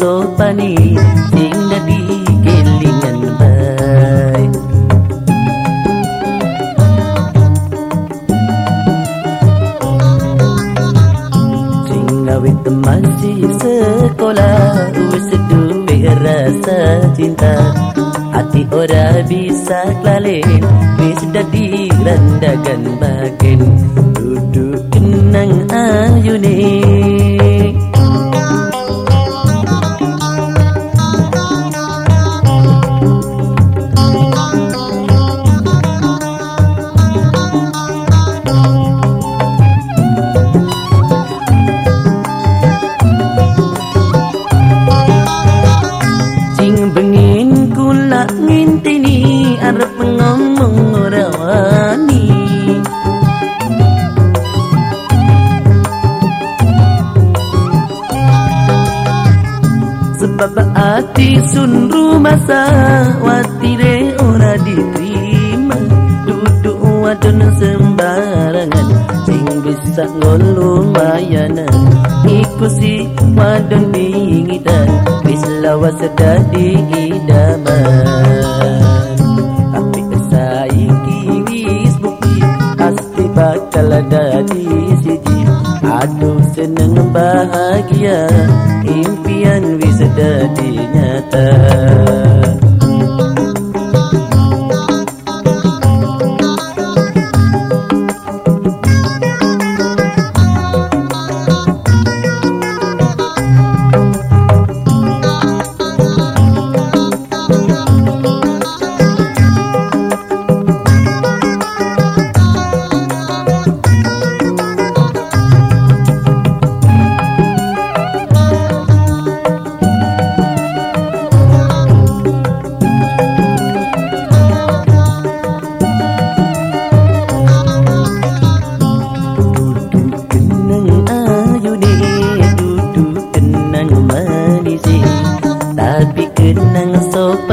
sopani sing dadi kelingan bae sing awit masih sekolah wis duwe rasa cinta. Hati ora bisa kelalen wis dadi randagan bagen. Duduk kenang ayune Sebab hati sun rumah watire ora diterima. Duduk wadon sembarangan Sing bisa ngolumayanan Iku si wadon bingitan Wis lawas dadi idaman. Tapi saiki wis bukti Pasti bakal dadi siji. Aduh seneng bahagia jadi nyata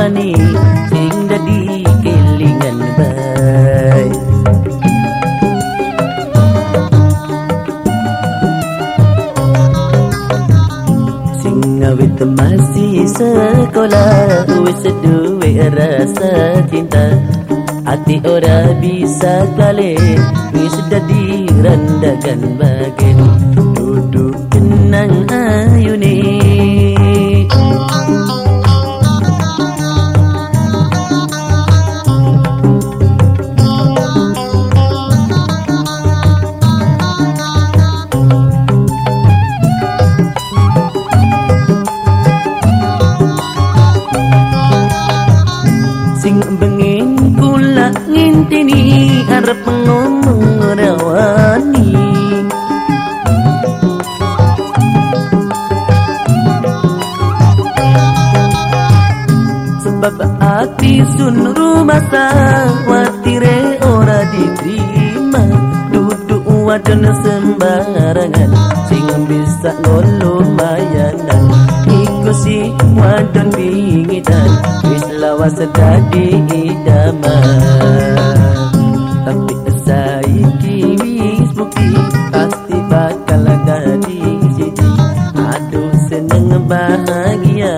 sopani sing dadi kelingan bae sing awit masih sekolah wis duwe rasa cinta. Hati ora bisa kale wis dadi randagan bagen duduk kenang ayune hati sun rumah watire ora diterima. Duduk wadon sembarangan sing bisa ngolumayanan iku si wadon bingitan wis lawas dadi idaman. Tapi saiki wis bukti pasti bakal dadi siji aduh seneng bahagia